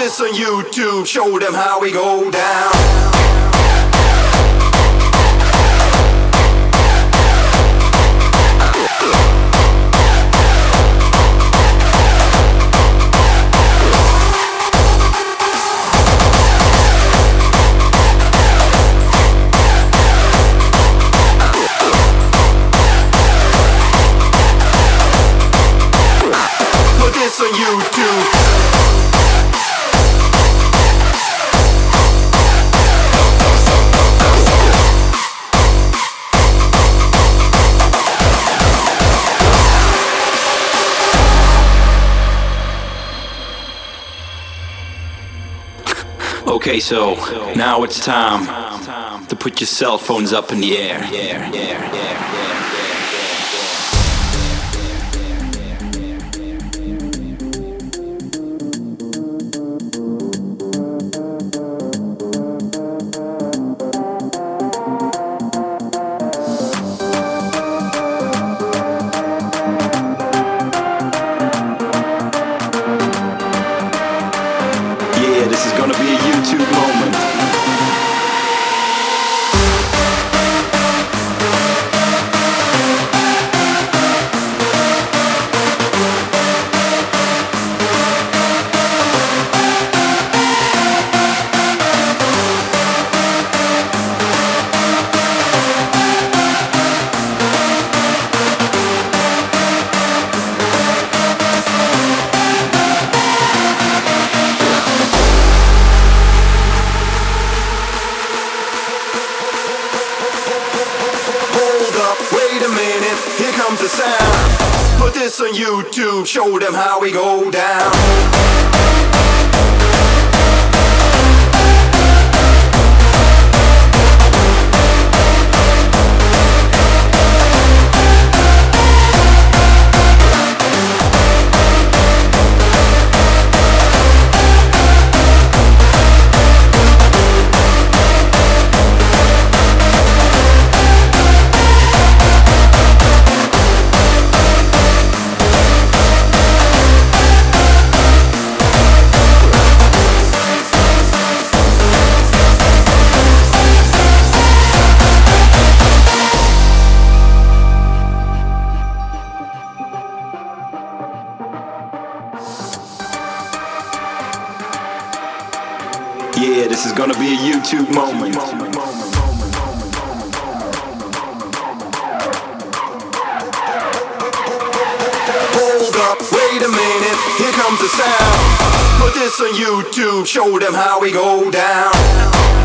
this on YouTube, show them how we go down. Okay, so now it's time to put your cell phones up in the air. Up, wait a minute, here comes the sound. Put this on YouTube, show them how we go down. Yeah, this is gonna be a YouTube moment. Hold up, wait a minute, here comes the sound. Put this on YouTube, show them how we go down.